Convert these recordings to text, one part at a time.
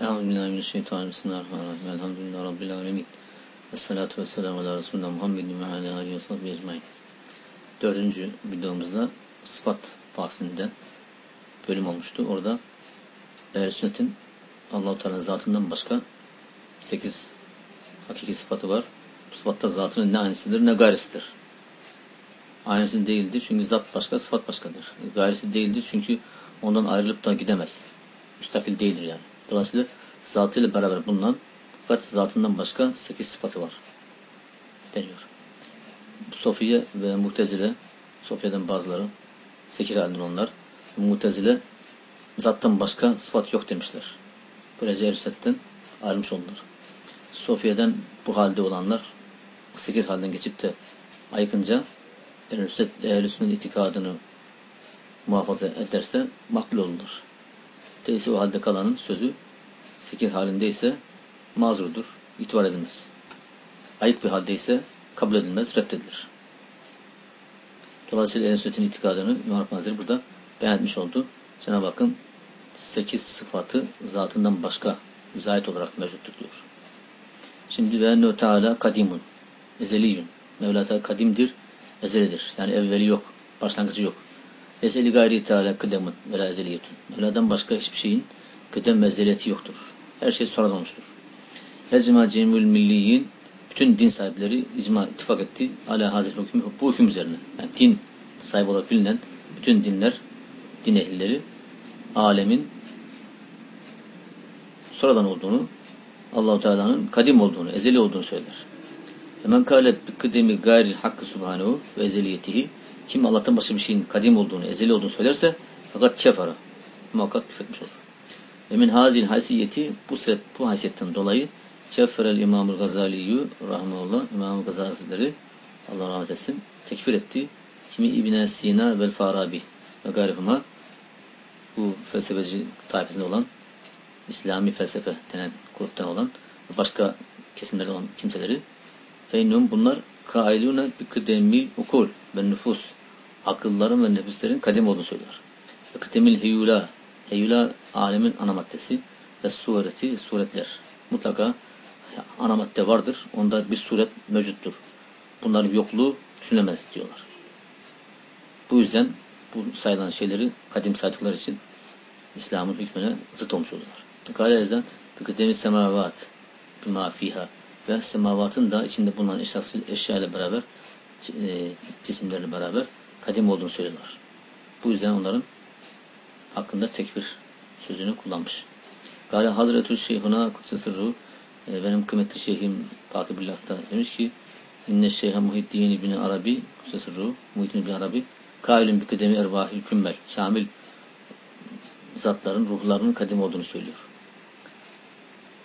Euzubillahimineşşeytanirracim. Bismillahirrahmanirrahim. Elhamdülillahi Rabbil alemin. Esselatu vesselamu ala Resulullah Muhammedin ve ala alihi ve sahbihi ecmain. Dördüncü videomuzda sıfat bahsinde bölüm olmuştu. Orada ehl sünnetin Allah-u Teala'nın zatından başka sekiz hakiki sıfatı var. Bu sıfatta zatının ne aynısıdır ne gayrisidir. Aynısı değildir çünkü zat başka, sıfat başkadır. Gayrisi değildir çünkü ondan ayrılıp da gidemez. Müstakil değildir yani. Dolayısıyla zatıyla beraber bulunan fakat zatından başka sekiz sıfatı var deniyor. Sofiye ve Mutezile, Sofya'dan bazıları, sekir halinde onlar, Mutezile zattan başka sıfat yok demişler. Böylece Erisat'tan ayrılmış oldular. Sofya'dan bu halde olanlar sekir halden geçip de aykınca ehl-i itikadını muhafaza ederse makbul olunur. Değilse o halde kalanın sözü sekir halindeyse mazurdur, itibar edilmez. Ayık bir haldeyse kabul edilmez, reddedilir. Dolayısıyla ehl sünnetin itikadını İmam Hazretleri burada beyan etmiş oldu. Cenab-ı Hakk'ın sekiz sıfatı zatından başka zahit olarak mevcuttur diyor. Şimdi ve enne teala kadimun, ezeliyün. Mevla kadimdir, ezelidir. Yani evveli yok, başlangıcı yok. Ezeli gayri teala kıdemun ve la ezeliyetun. Mevla'dan başka hiçbir şeyin kıdem ve yoktur. Her şey sonradan olmuştur. Ecma cemül milliyin bütün din sahipleri icma ittifak etti. Ala hazir hükmü bu hüküm üzerine. Yani din sahibi olarak bilinen bütün dinler, din ehlileri alemin sonradan olduğunu, Allahu Teala'nın kadim olduğunu, ezeli olduğunu söyler. Hemen kâlet bi kıdemi gayril hakkı subhanehu ve ezeliyetihi kim Allah'tan başka bir şeyin kadim olduğunu, ezeli olduğunu söylerse fakat kefara muhakkak küfretmiş olur. Ve min hazil haysiyeti bu sebep bu haysiyetten dolayı kefferel İmamul Gazaliyyü rahmetullah İmam Gazalileri Allah rahmet etsin tekfir etti. Kimi İbn Sina vel Farabi ve garifuma bu felsefeci tayfasında olan İslami felsefe denen gruptan olan başka kesimlerden olan kimseleri feinnum bunlar kailune bi kıdemil ukul ve nüfus akılların ve nefislerin kadim olduğunu söylüyor. Ve kıdemil heyula heyula alemin ana maddesi ve sureti suretler. Mutlaka ana madde vardır. Onda bir suret mevcuttur. Bunların yokluğu düşünemez diyorlar. Bu yüzden bu sayılan şeyleri kadim saydıkları için İslam'ın hükmüne zıt olmuş oluyorlar. Kale ezden büküdemi semavat bima fiha ve semavatın da içinde bulunan eşya ile beraber e, cisimlerle beraber kadim olduğunu söylüyorlar. Bu yüzden onların hakkında tekbir sözünü kullanmış. Gale Hazretü Şeyhuna Kutsi Sırru e, benim kıymetli şeyhim Bakibullah da demiş ki İnne Şeyh Muhiddin İbn Arabi Kutsi Sırru Muhiddin İbn Arabi Kailün bi kıdemi erbahil kümmel kamil zatların ruhlarının kadim olduğunu söylüyor.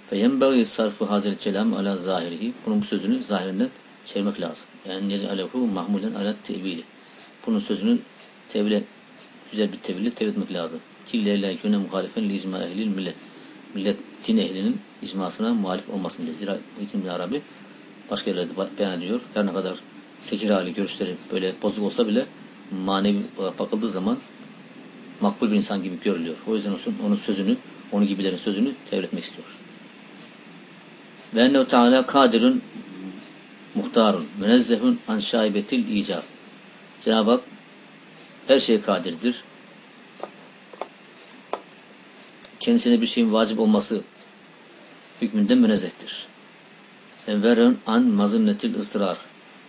Feyenbeği sarfı hazel kelam ala zahirihi. Bunun bu sözünü zahirinden çevirmek lazım. Yani necalehu mahmulen ala tevili. Bunun sözünün tevile güzel bir teville tevil etmek lazım. Ki leyla küne muhalifen li icma ehlil millet. Millet din ehlinin icmasına muhalif olmasın diye. Zira Muhittin bin Arabi başka yerlerde beyan ediyor. Her ne kadar sekir hali görüşleri böyle bozuk olsa bile manevi olarak bakıldığı zaman makbul bir insan gibi görülüyor. O yüzden olsun onun sözünü, onun gibilerin sözünü tevil etmek istiyor. Ve ennehu teala kadirun muhtarun münezzehun an şaibetil icab. Cenab-ı Hak her şeye kadirdir. Kendisine bir şeyin vacip olması hükmünde münezzehtir. Enverun an mazimnetil ısrar.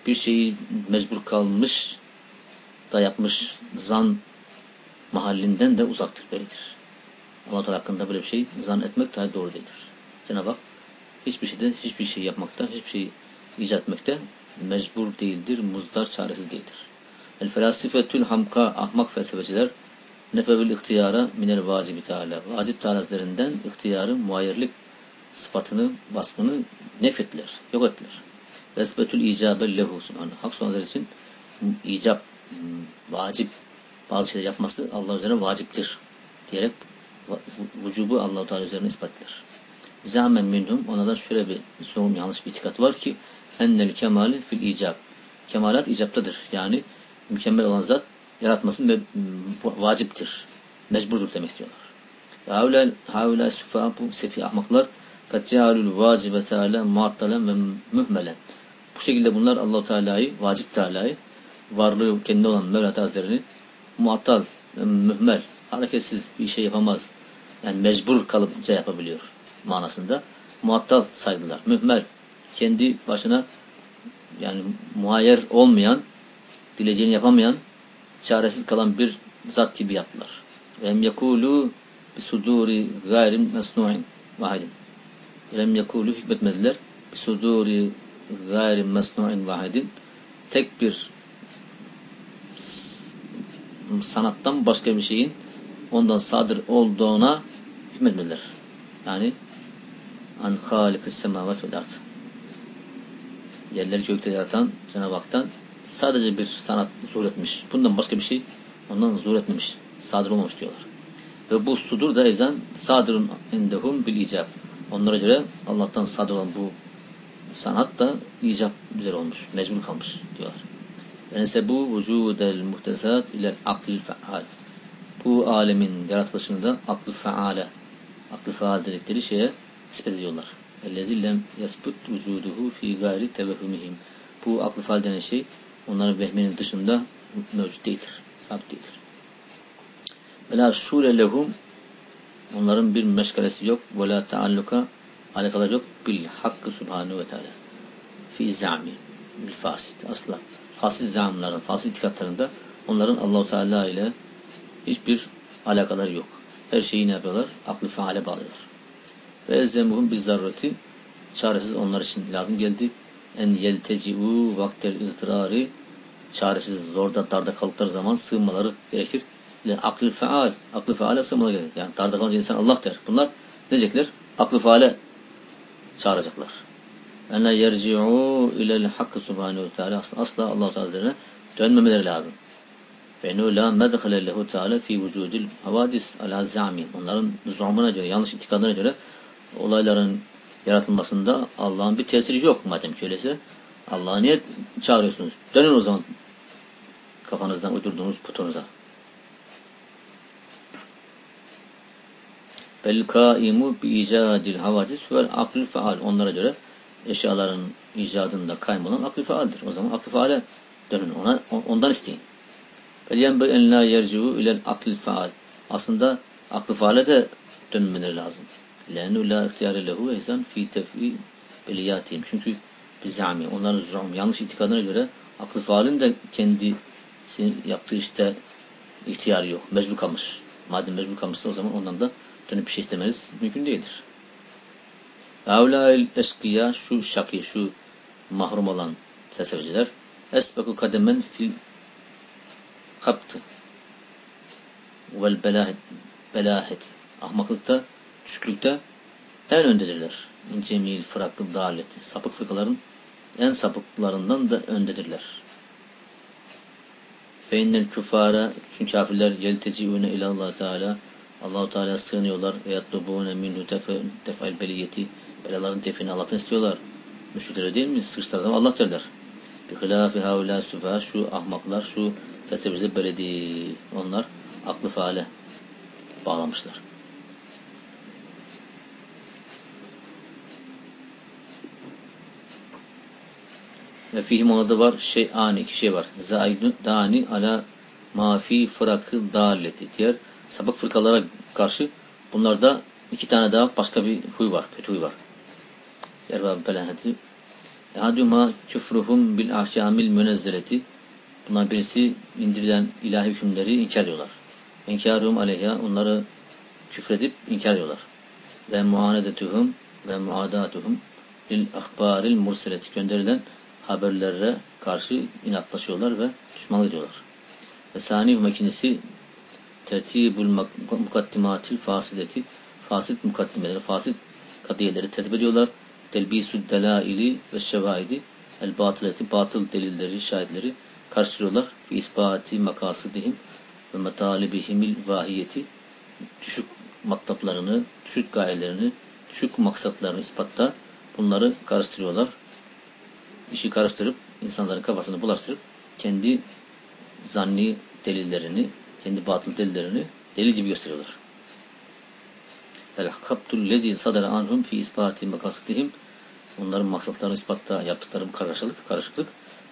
Bir şeyi mecbur kalmış da yapmış zan mahallinden de uzaktır, beridir. Allah Teala hakkında böyle bir şey zan etmek dahi doğru değildir. Cenab-ı Hak hiçbir şeyde, hiçbir şey yapmakta, hiçbir şey icat etmekte mecbur değildir, muzdar, çaresiz değildir. El felasifetül hamka, ahmak felsefeciler nefevül ihtiyara minel vacibi teala. Vacip talazlerinden ihtiyarı, muayyerlik sıfatını, vasfını nefettiler, yok ettiler. Vesbetül icabe lehu subhanahu. Hak sonraları için icap, vacip bazı şeyler yapması Allah üzerine vaciptir diyerek vücubu Allah Teala üzerine ispatlar. Zamen minhum ona da şöyle bir soğum yanlış bir itikat var ki ennel kemali fil icab. Kemalat icaptadır. Yani mükemmel olan zat yaratması ve vaciptir. Mecburdur demek istiyorlar. Havla havla sufa bu sefi ahmaklar kaccalul vacibe teala muattalen ve mühmelen. Bu şekilde bunlar Allahu Teala'yı, vacip Teala'yı, varlığı kendi olan Mevla Hazretlerini muattal mühmel, hareketsiz bir şey yapamaz. Yani mecbur kalıpça yapabiliyor manasında. Muattal saydılar. Mühmel, kendi başına yani muayyer olmayan, dileceğini yapamayan, çaresiz kalan bir zat gibi yaptılar. Lem yekulu bi suduri gayrim mesnu'in vahidin. Lem yekulu hükmetmediler bi suduri gayrim mesnu'in vahidin. Tek bir sanattan başka bir şeyin ondan sadır olduğuna hükmetmediler. Yani an halikis semavat vel ard. Yerleri gökte yaratan Cenab-ı Hak'tan sadece bir sanat zuhur etmiş. Bundan başka bir şey ondan zuhur etmemiş. Sadır olmamış diyorlar. Ve bu sudur da ezen sadırun indehum bil icab. Onlara göre Allah'tan sadır olan bu sanat da icap üzere olmuş. Mecbur kalmış diyorlar. Ve nesebu vücudel muhtesat ile akl faal. Bu alemin yaratılışını da aklı faale, aklı faal dedikleri şeye nispet ediyorlar. اَلَّذِي لَمْ يَسْبُتْ وُجُودُهُ ف۪ي gayri تَوَهُمِهِمْ Bu aklı faal denen şey onların vehminin dışında mevcut değildir. Sabit değildir. وَلَا شُولَ لَهُمْ Onların bir meşgalesi yok. وَلَا تَعَلُّكَ Alakaları yok. Bil hakkı subhanehu ve teala. Fi zami. Bil fasit. Asla. Fasit zamlarında, fasit itikatlarında onların Allahu Teala ile hiçbir alakaları yok. Her şeyi ne yapıyorlar? Aklı faale bağlıyorlar. Ve elzemuhum bir zarrati çaresiz onlar için lazım geldi. En yelteci'u vaktel ızdırari çaresiz zorda darda kaldıkları zaman sığınmaları gerekir. İle aklı faal, aklı faale sığınmaları gerekir. Yani darda kalınca insan Allah der. Bunlar ne diyecekler? Aklı faale çağıracaklar. En la yerci'u ilel hakkı subhanehu teala asla, asla Allah Teala'ya dönmemeleri lazım. Ennehu la medhale lehu teala fi vücudil havadis ala zami. Onların zumuna göre, yanlış itikadına göre olayların yaratılmasında Allah'ın bir tesiri yok madem ki öyleyse. Allah'a niye çağırıyorsunuz? Dönün o zaman kafanızdan uydurduğunuz putunuza. Bel kaimu bi icadil havadis vel akl faal. Onlara göre eşyaların icadında kaym olan aklı faaldir. O zaman aklı faale dönün. Ona, ondan isteyin. Bel yenbe en la yerciu ilel akl faal. Aslında aklı faale de dönmeleri lazım. لأنه لا اختيار له ehzan fi tef'i beliyatihim. Çünkü bizami onların zam yanlış itikadına göre aklı faalin de kendisinin yaptığı işte ihtiyarı yok. Mecbur kalmış. Madem mecbur kalmışsa o zaman ondan da dönüp bir şey istemeniz mümkün değildir. Evlail eskiya şu şaki, şu mahrum olan felsefeciler esbeku kademen fil kaptı vel belahet, belahet ahmaklıkta düşüklükte en öndedirler. Cemil, fıraklı, daleti. Sapık fırkaların en sapıklarından da öndedirler. Feinnel küfara çünkü kafirler yelteciune ilallah Teala Allahu Teala sığınıyorlar ve yatlubune minhu tefel beliyeti belaların tefini Allah'tan istiyorlar. Müşrikler değil mi? Sıçtılar zaman Allah derler. Bi hilafi havla süfa şu ahmaklar şu felsefeci beledi onlar aklı faale bağlamışlar. Ve fihim orada var şey ani iki şey var. Zaidun dani ala mafi fırakı daleti. Diğer sapık fırkalara karşı bunlarda iki tane daha başka bir huy var. Kötü huy var. Erbab belaheti. Ehaduma küfruhum bil ahkamil münezzeleti. Bunlar birisi indirilen ilahi hükümleri inkar ediyorlar. İnkarum aleyha onları küfredip inkar ediyorlar. Ve muanedetuhum ve muadatuhum lil ahbaril murseleti gönderilen haberlere karşı inatlaşıyorlar ve düşmanlık ediyorlar. Ve sani makinesi tertibül mukaddimatil fasideti fasit mukaddimeleri, fasit kadiyeleri tertip ediyorlar. Telbisü delaili ve şevaidi el batıleti, batıl delilleri, şahitleri karşılıyorlar. Fi ispati makasidihim ve metalibihimil vahiyeti düşük maktaplarını, düşük gayelerini, düşük maksatlarını ispatta bunları karıştırıyorlar işi karıştırıp insanların kafasını bulaştırıp kendi zanni delillerini, kendi batıl delillerini deli gibi gösteriyorlar. vel habtul lezi sadara anhum fi ispati makasdihim onların maksatlarını ispatta yaptıkları karışıklık, karışıklık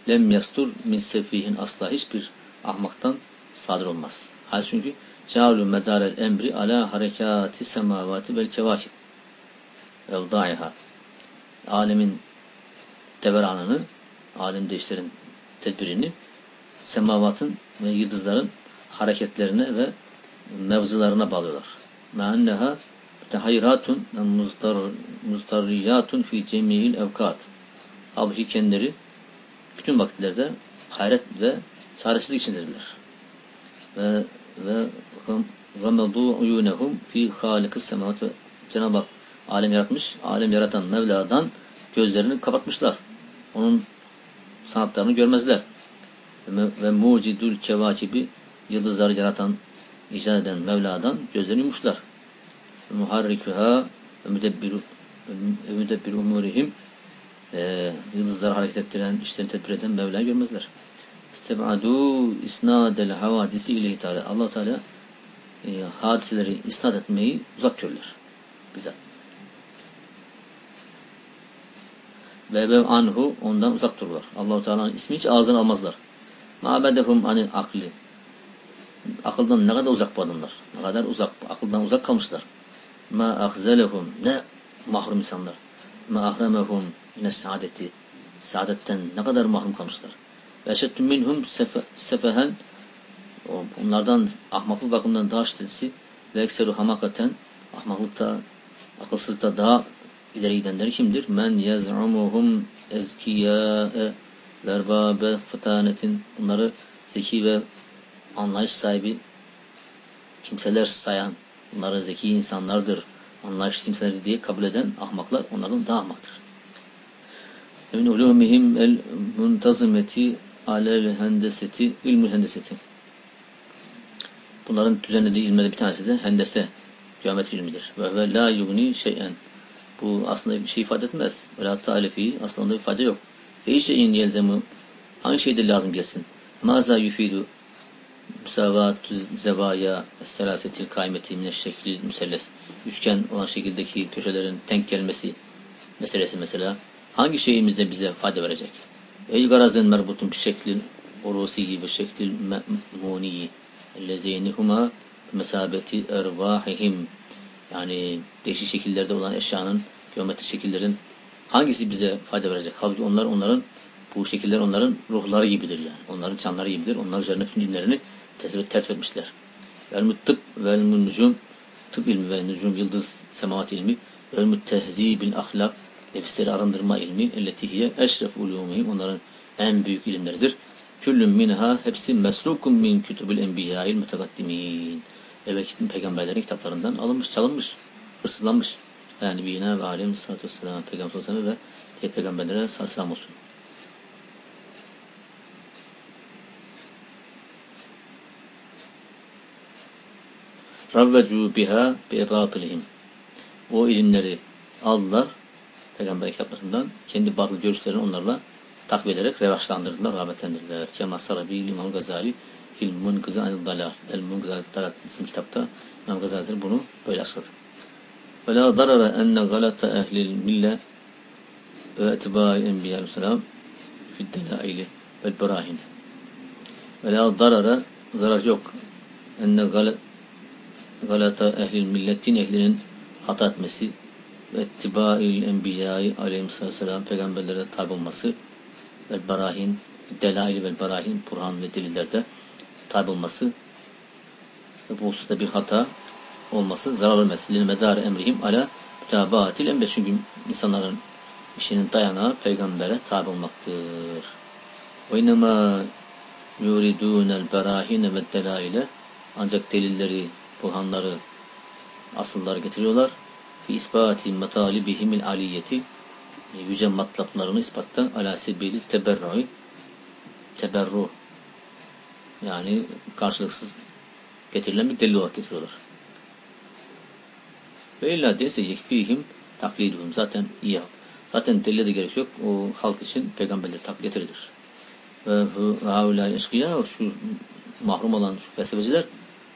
lem yastur min sefihin asla hiçbir ahmaktan sadır olmaz. Hal çünkü cealü medarel emri ala harekati semavati vel kevakib evdaiha alemin deveranını alemde işlerin tedbirini semavatın ve yıldızların hareketlerine ve mevzularına bağlıyorlar. Meanneha mütehayratun ve muzdarriyatun fi cemiyil evkat. Halbuki kendileri bütün vakitlerde hayret ve çaresizlik içindedirler. Ve ve gamedu uyunehum fi halikis semavat ve Cenab-ı Hak alem yaratmış, alem yaratan Mevla'dan gözlerini kapatmışlar. Onun sanatlarını görmezler. Ve, ve mucidül kevakibi yıldızları yaratan, icat eden Mevla'dan gözlerini yumuşlar. Muharrikuha ve müdebbir umurihim e, yıldızları hareket ettiren, işlerini tedbir eden Mevla'yı görmezler. İstebadu isnadel havadisi ileyhi teala. allah Teala e, hadiseleri isnat etmeyi uzak görürler. Bize. Ve bev anhu ondan uzak dururlar. Allahu Teala'nın ismi hiç ağzına almazlar. Ma'bedehum hani akli. Akıldan ne kadar uzak bu adamlar. Ne kadar uzak. Akıldan uzak kalmışlar. Ma ahzelehum. Ne mahrum insanlar. Ma ahremehum ne saadeti. Saadetten ne kadar mahrum kalmışlar. Ve eşettü minhum sefe, sefehen. Onlardan ahmaklık bakımından daha şiddetisi ve ekseru hamakaten ahmaklıkta, akılsızlıkta daha ileri gidenleri kimdir? Men yaz'umuhum ezkiyâe verbabe fıtanetin bunları zeki ve anlayış sahibi kimseler sayan bunları zeki insanlardır anlayışlı kimseler diye kabul eden ahmaklar onlardan daha ahmaktır. Min ulumihim el muntazimeti alel hendeseti ilmül hendeseti. Bunların düzenlediği ilmede bir tanesi de hendese geometri ilmidir. Ve ve la yugni şeyen. Bu aslında bir şey ifade etmez. Ve hatta alefi aslında ifade yok. Fe şeyin yelzemu hangi şeyde lazım gelsin? Maza yufidu müsavatü zevaya esterasetil kaymeti mine şekli müselles. Üçgen olan şekildeki köşelerin denk gelmesi meselesi mesela. Hangi şeyimizde bize fayda verecek? Ey garazın merbutun bir şeklin urusiyi ve şeklil me'muniyi ellezeynihuma mesabeti ervahihim yani değişik şekillerde olan eşyanın geometrik şekillerin hangisi bize fayda verecek? Halbuki onlar onların bu şekiller onların ruhları gibidir yani. Onların canları gibidir. Onlar üzerine tüm dinlerini tertip etmişler. Vel tıp vel nucum tıp ilmi ve nucum yıldız semavat ilmi vel müttehzibil ahlak nefisleri arındırma ilmi elletihiye eşref ulumihim onların en büyük ilimleridir. Küllüm minha hepsi mesrukum min kütübül enbiyâil mütekaddimin. Evvelki peygamberlerin kitaplarından alınmış, çalınmış, hırsızlanmış. Yani bina ve alem sallallahu aleyhi ve peygamber sallallahu ve diğer peygamberlere selam olsun. Ravvecu biha bi batılihim. O ilimleri aldılar peygamber kitaplarından kendi batıl görüşlerini onlarla takip ederek revaçlandırdılar, rağbetlendirdiler. Kema Sarabi İmam Gazali fil Munkızı Anil Dalal El Munkızı Dalal isim kitapta İmam Gazali bunu böyle açıkladı. Ve la darara enne galata ehlil mille ve etibâil enbiya aleyhisselam fid delaili vel berahin. Ve la darara zarar yok. Enne galata ehlil milletin ehlinin hata etmesi ve ittibail enbiyayı aleyhisselam peygamberlere tabi olması ve barahin delail ve barahin burhan ve delillerde tabi olması ve bu hususta bir hata olması zarar vermez. Lil emrihim ala mütabaatil embes. Çünkü insanların işinin dayanağı peygambere tabi olmaktır. Ve innemâ yuridûnel berâhine ve delaile ancak delilleri, burhanları, asılları getiriyorlar. Fi ispati metalibihimil aliyeti yüce matlaplarını ispattan ala sebili teberru'i teberru yani karşılıksız getirilen bir delil olarak getiriyorlar. Ve illa dese yekfihim takliduhum. Zaten iyi. Zaten delile de gerek yok. O halk için peygamberleri taklit getirilir. Ve haulâ eşkıya şu mahrum olan şu felsefeciler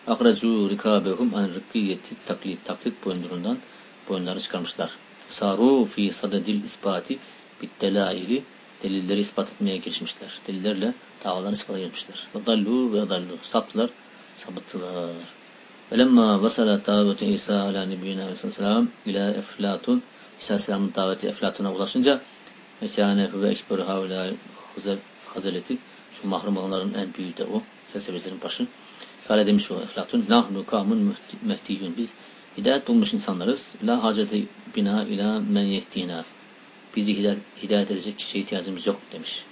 Akracu rikabehum an rıkkiyeti taklit. Taklit boyunlarından boyunları çıkarmışlar. Saru fi sadedil ispati bittelaili delilleri ispat etmeye girişmişler. Delillerle davalarını ispata girmişler. Ve dallu ve dallu. Saptılar, sapıttılar. Ve lemma vasala daveti İsa ala nebiyyina aleyhisselam ila eflatun İsa Aleyhisselam'ın daveti Eflatun'a ulaşınca mekâne ve ekber havla hazeleti şu mahrum olanların en büyüğü de o felsefecilerin başı. Kale demiş o Eflatun nahnu kamun mehtiyun biz hidayet bulmuş insanlarız. La haceti bina ila men yehdina bizi hidayet, edecek kişiye ihtiyacımız yok demiş.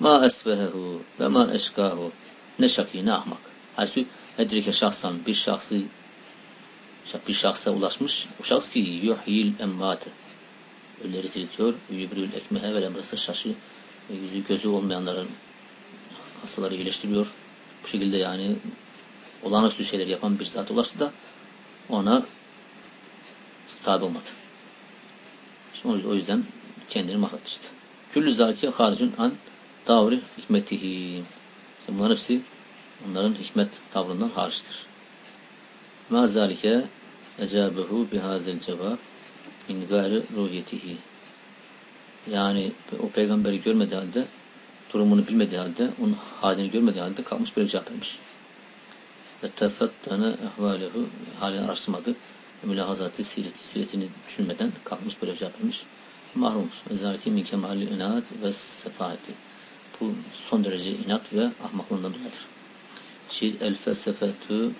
Ma esvehehu ve ma eşkahu ne şaki ne ahmak. Haysu edrike şahsan bir şahsı bir şahsa ulaşmış. O şahs ki yuhyil emmate ölüleri diriltiyor. Yübrül ekmehe ve lemrası şaşı yüzü gözü olmayanların hastaları iyileştiriyor. Bu şekilde yani olağanüstü şeyler yapan bir zat ulaştı da ona tabi olmadı. Şimdi o yüzden kendini mahvetti işte. Küllü zâki haricun an davri hikmetihi. İşte bunların hepsi onların hikmet tavrından hariçtir. Ma zâlike ecabehu bihazel cevap in gayri ruhiyetihi. Yani o peygamberi görmediği halde, durumunu bilmediği halde, onun halini görmediği halde kalmış böyle cevap vermiş. Ve tefettene ehvalehu halini araştırmadı. Mülahazatı sireti, siretini düşünmeden kalmış böyle cevap vermiş. Mahrumuz. Vezalike min kemali inat ve sefahati. Bu son derece inat ve ahmaklığından dolayıdır. Şiir el felsefetü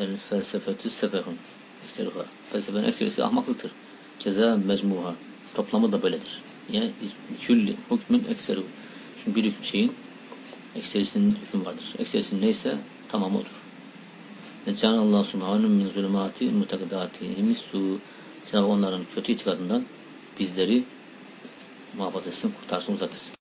el felsefetü sefehun ekseruha. Felsefenin ekserisi ahmaklıktır. Keza mecmuha. Toplamı da böyledir. Yani külli hükmün ekseru. Çünkü bir şeyin ekserisinin hükmü vardır. Ekserisinin neyse tamamı odur. Necan Allah subhanahu min zulümati mutakadati su. Cenab-ı onların kötü itikadından bizleri muhafaza etsin, kurtarsın, uzak etsin.